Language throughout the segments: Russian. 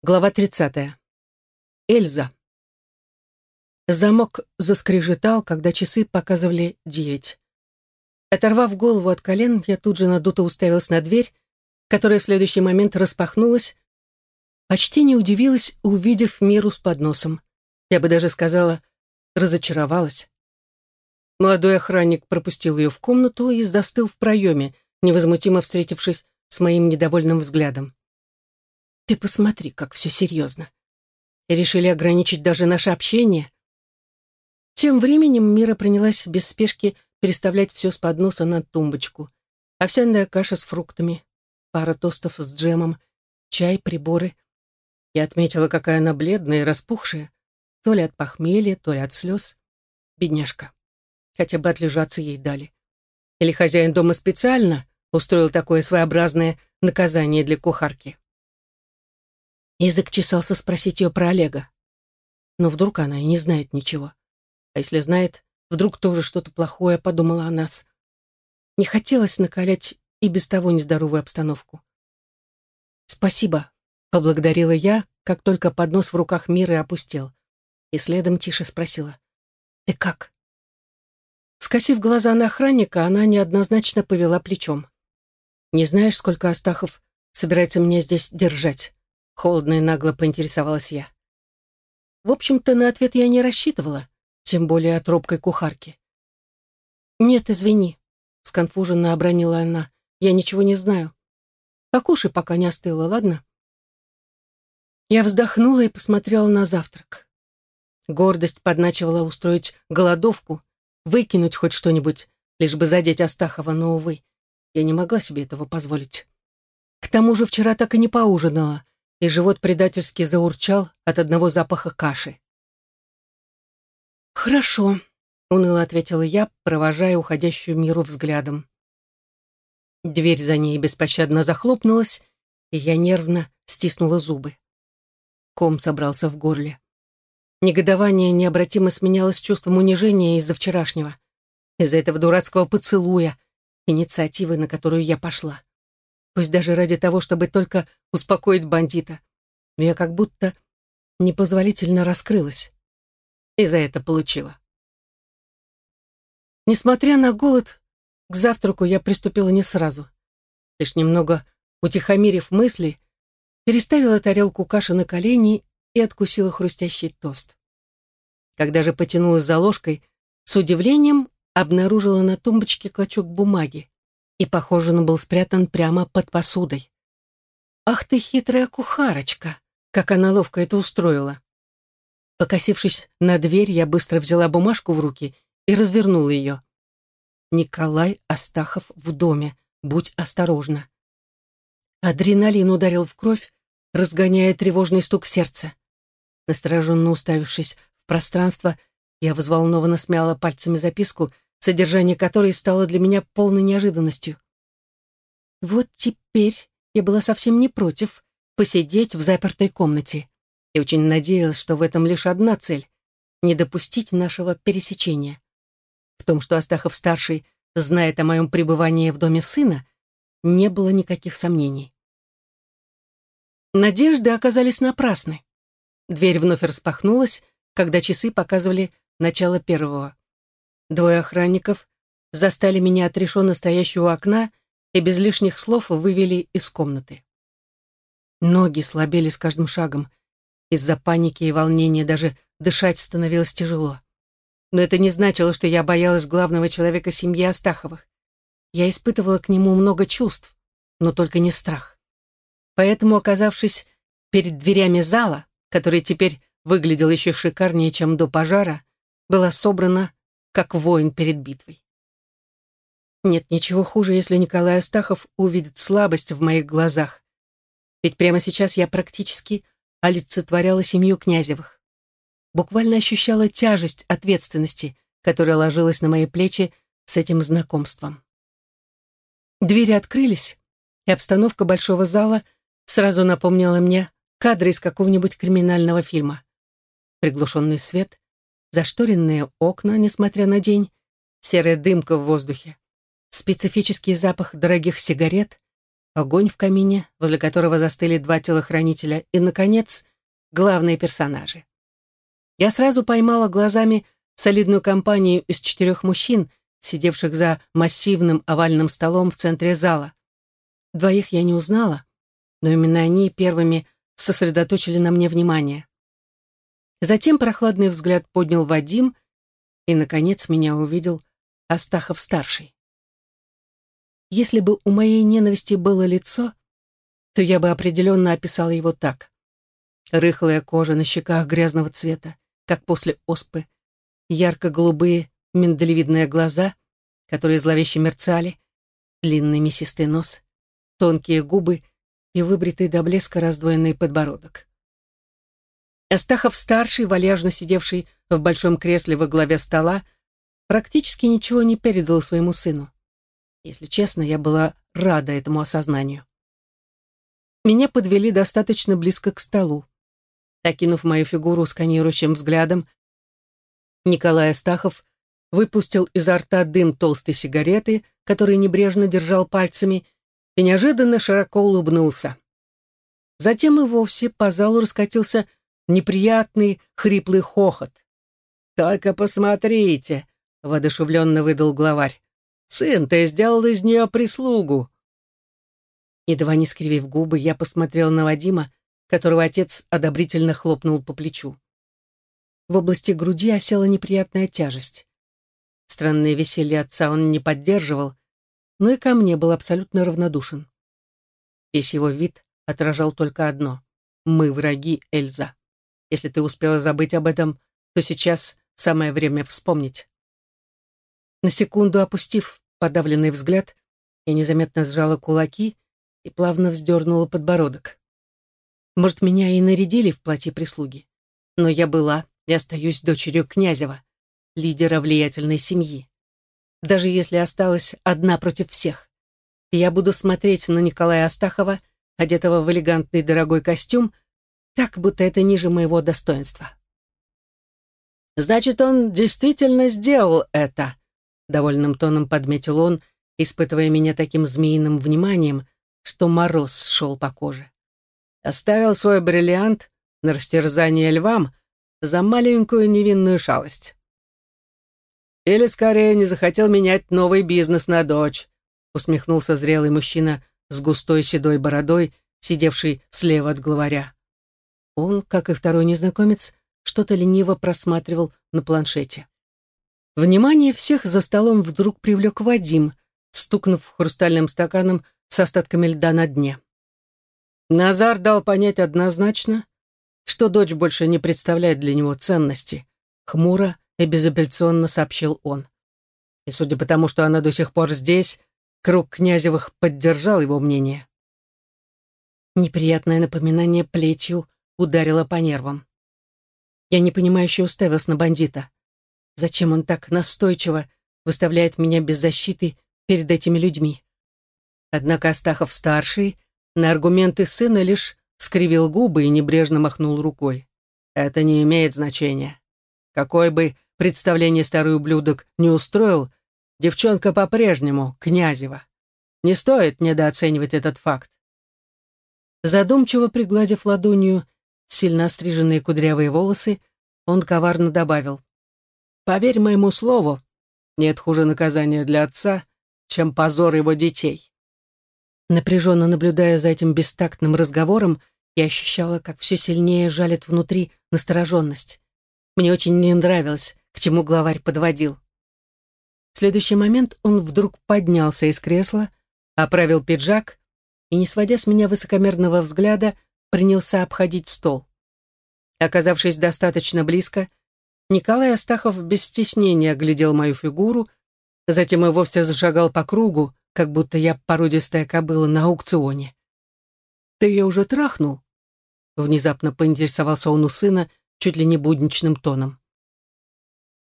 Глава 30. Эльза. Замок заскрежетал, когда часы показывали девять. Оторвав голову от колен, я тут же надуто уставилась на дверь, которая в следующий момент распахнулась. Почти не удивилась, увидев миру с подносом. Я бы даже сказала, разочаровалась. Молодой охранник пропустил ее в комнату и застыл в проеме, невозмутимо встретившись с моим недовольным взглядом. Ты посмотри, как все серьезно. Решили ограничить даже наше общение. Тем временем Мира принялась без спешки переставлять все с подноса на тумбочку. Овсяная каша с фруктами, пара тостов с джемом, чай, приборы. Я отметила, какая она бледная и распухшая, то ли от похмелья, то ли от слез. Бедняжка. Хотя бы отлежаться ей дали. Или хозяин дома специально устроил такое своеобразное наказание для кухарки. Язык чесался спросить ее про Олега. Но вдруг она и не знает ничего. А если знает, вдруг тоже что-то плохое подумала о нас. Не хотелось накалять и без того нездоровую обстановку. «Спасибо», — поблагодарила я, как только поднос в руках Миры опустел. И следом тише спросила. «Ты как?» Скосив глаза на охранника, она неоднозначно повела плечом. «Не знаешь, сколько Астахов собирается меня здесь держать?» Холодно и нагло поинтересовалась я. В общем-то, на ответ я не рассчитывала, тем более от робкой кухарки. «Нет, извини», — сконфуженно обронила она. «Я ничего не знаю. Покушай, пока не остыло, ладно?» Я вздохнула и посмотрела на завтрак. Гордость подначивала устроить голодовку, выкинуть хоть что-нибудь, лишь бы задеть Астахова, но, увы, я не могла себе этого позволить. К тому же вчера так и не поужинала, и живот предательски заурчал от одного запаха каши. «Хорошо», — уныло ответила я, провожая уходящую миру взглядом. Дверь за ней беспощадно захлопнулась, и я нервно стиснула зубы. Ком собрался в горле. Негодование необратимо сменялось чувством унижения из-за вчерашнего, из-за этого дурацкого поцелуя, инициативы, на которую я пошла пусть даже ради того, чтобы только успокоить бандита. Но я как будто непозволительно раскрылась. И за это получила. Несмотря на голод, к завтраку я приступила не сразу. Лишь немного утихомирив мысли, переставила тарелку каши на колени и откусила хрустящий тост. Когда же потянулась за ложкой, с удивлением обнаружила на тумбочке клочок бумаги и, похоже, он был спрятан прямо под посудой. «Ах ты хитрая кухарочка!» Как она ловко это устроила. Покосившись на дверь, я быстро взяла бумажку в руки и развернула ее. «Николай Астахов в доме. Будь осторожна». Адреналин ударил в кровь, разгоняя тревожный стук сердца. Настороженно уставившись в пространство, я взволнованно смяла пальцами записку — содержание которой стало для меня полной неожиданностью. Вот теперь я была совсем не против посидеть в запертой комнате и очень надеялась, что в этом лишь одна цель — не допустить нашего пересечения. В том, что Астахов-старший знает о моем пребывании в доме сына, не было никаких сомнений. Надежды оказались напрасны. Дверь вновь распахнулась, когда часы показывали начало первого. Двое охранников застали меня отрешенно стоящего у окна и без лишних слов вывели из комнаты. Ноги слабели с каждым шагом. Из-за паники и волнения даже дышать становилось тяжело. Но это не значило, что я боялась главного человека семьи Астаховых. Я испытывала к нему много чувств, но только не страх. Поэтому, оказавшись перед дверями зала, который теперь выглядел еще шикарнее, чем до пожара, была собрана как воин перед битвой. Нет ничего хуже, если Николай Астахов увидит слабость в моих глазах. Ведь прямо сейчас я практически олицетворяла семью Князевых. Буквально ощущала тяжесть ответственности, которая ложилась на мои плечи с этим знакомством. Двери открылись, и обстановка большого зала сразу напомнила мне кадры из какого-нибудь криминального фильма. Приглушенный свет, зашторенные окна, несмотря на день, серая дымка в воздухе, специфический запах дорогих сигарет, огонь в камине, возле которого застыли два телохранителя, и, наконец, главные персонажи. Я сразу поймала глазами солидную компанию из четырех мужчин, сидевших за массивным овальным столом в центре зала. Двоих я не узнала, но именно они первыми сосредоточили на мне внимание. Затем прохладный взгляд поднял Вадим, и, наконец, меня увидел Астахов-старший. Если бы у моей ненависти было лицо, то я бы определенно описала его так. Рыхлая кожа на щеках грязного цвета, как после оспы, ярко-голубые миндалевидные глаза, которые зловеще мерцали, длинный мясистый нос, тонкие губы и выбритый до блеска раздвоенный подбородок. Астахов-старший, вальяжно сидевший в большом кресле во главе стола, практически ничего не передал своему сыну. Если честно, я была рада этому осознанию. Меня подвели достаточно близко к столу. Окинув мою фигуру сканирующим взглядом, Николай Астахов выпустил изо рта дым толстой сигареты, который небрежно держал пальцами, и неожиданно широко улыбнулся. Затем и вовсе по залу раскатился неприятный хриплый хохот. «Только посмотрите!» — воодушевленно выдал главарь. «Сын, ты сделал из нее прислугу!» Едва не скривив губы, я посмотрел на Вадима, которого отец одобрительно хлопнул по плечу. В области груди осела неприятная тяжесть. Странное веселье отца он не поддерживал, но и ко мне был абсолютно равнодушен. Весь его вид отражал только одно — мы враги, Эльза. Если ты успела забыть об этом, то сейчас самое время вспомнить. На секунду опустив подавленный взгляд, я незаметно сжала кулаки и плавно вздернула подбородок. Может, меня и нарядили в платье прислуги, но я была и остаюсь дочерью Князева, лидера влиятельной семьи. Даже если осталась одна против всех. Я буду смотреть на Николая Астахова, одетого в элегантный дорогой костюм, так, будто это ниже моего достоинства. «Значит, он действительно сделал это», — довольным тоном подметил он, испытывая меня таким змеиным вниманием, что мороз шел по коже. Оставил свой бриллиант на растерзание львам, за маленькую невинную шалость. Или скорее не захотел менять новый бизнес на дочь, усмехнулся зрелый мужчина с густой седой бородой, сидевший слева от главаря. Он, как и второй незнакомец, что-то лениво просматривал на планшете. Внимание всех за столом вдруг привлек Вадим, стукнув хрустальным стаканом с остатками льда на дне. Назар дал понять однозначно, что дочь больше не представляет для него ценности, хмуро и безапелляционно сообщил он. И судя по тому, что она до сих пор здесь, круг Князевых поддержал его мнение. Неприятное напоминание плетью ударило по нервам. Я непонимающе уставилась на бандита. Зачем он так настойчиво выставляет меня без защиты перед этими людьми? Однако Астахов-старший на аргументы сына лишь скривил губы и небрежно махнул рукой. Это не имеет значения. Какое бы представление старый ублюдок не устроил, девчонка по-прежнему Князева. Не стоит недооценивать этот факт. Задумчиво пригладив ладонью сильно остриженные кудрявые волосы, он коварно добавил. «Поверь моему слову, нет хуже наказания для отца, чем позор его детей». Напряженно наблюдая за этим бестактным разговором, я ощущала, как все сильнее жалит внутри настороженность. Мне очень не нравилось, к чему главарь подводил. В следующий момент он вдруг поднялся из кресла, оправил пиджак и, не сводя с меня высокомерного взгляда, принялся обходить стол. Оказавшись достаточно близко, Николай Астахов без стеснения оглядел мою фигуру, затем и вовсе зашагал по кругу, как будто я породистая кобыла на аукционе. «Ты ее уже трахнул?» Внезапно поинтересовался он у сына чуть ли не будничным тоном.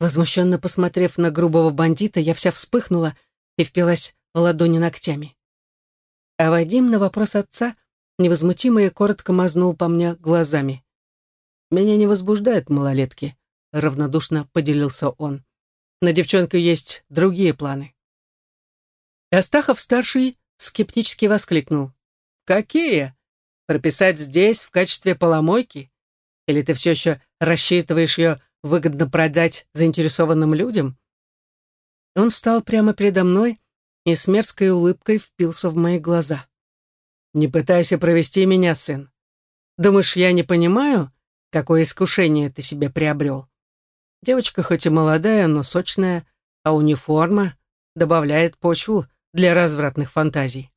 Возмущенно посмотрев на грубого бандита, я вся вспыхнула и впилась в ладони ногтями. А Вадим на вопрос отца невозмутимо и коротко мазнул по мне глазами. «Меня не возбуждают малолетки», — равнодушно поделился он. «На девчонку есть другие планы». Астахов-старший скептически воскликнул. «Какие? Прописать здесь в качестве поломойки? Или ты все еще рассчитываешь ее выгодно продать заинтересованным людям?» Он встал прямо передо мной и с мерзкой улыбкой впился в мои глаза. «Не пытайся провести меня, сын. Думаешь, я не понимаю, какое искушение ты себе приобрел? Девочка хоть и молодая, но сочная, а униформа добавляет почву для развратных фантазий.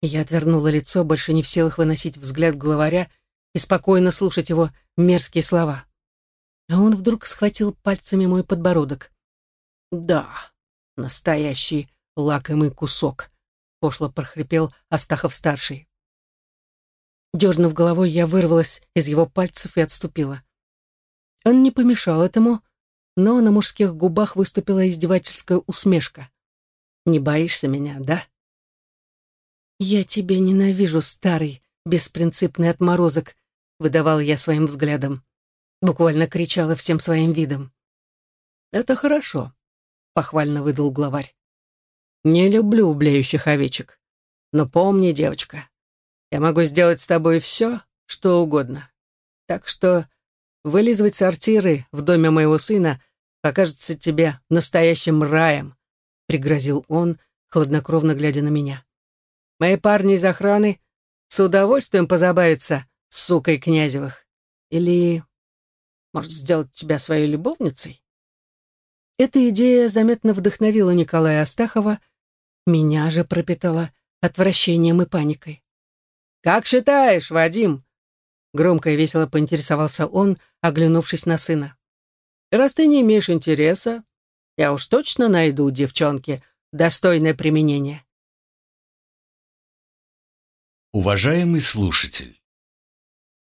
Я отвернула лицо, больше не в силах выносить взгляд главаря и спокойно слушать его мерзкие слова. А он вдруг схватил пальцами мой подбородок. «Да, настоящий лакомый кусок», — пошло прохрипел Астахов-старший. Дернув головой, я вырвалась из его пальцев и отступила. Он не помешал этому, но на мужских губах выступила издевательская усмешка. «Не боишься меня, да?» «Я тебя ненавижу, старый, беспринципный отморозок», — выдавал я своим взглядом. Буквально кричала всем своим видом. «Это хорошо», — похвально выдал главарь. «Не люблю блеющих овечек. Но помни, девочка, я могу сделать с тобой все, что угодно. Так что вылизывать сортиры в доме моего сына покажется тебе настоящим раем», — пригрозил он, хладнокровно глядя на меня. «Мои парни из охраны с удовольствием позабавятся с сукой Князевых. Или, может, сделать тебя своей любовницей?» Эта идея заметно вдохновила Николая Астахова, меня же пропитала отвращением и паникой. «Как считаешь, Вадим?» Громко и весело поинтересовался он, оглянувшись на сына. Раз ты не имеешь интереса, я уж точно найду девчонке достойное применение. Уважаемый слушатель,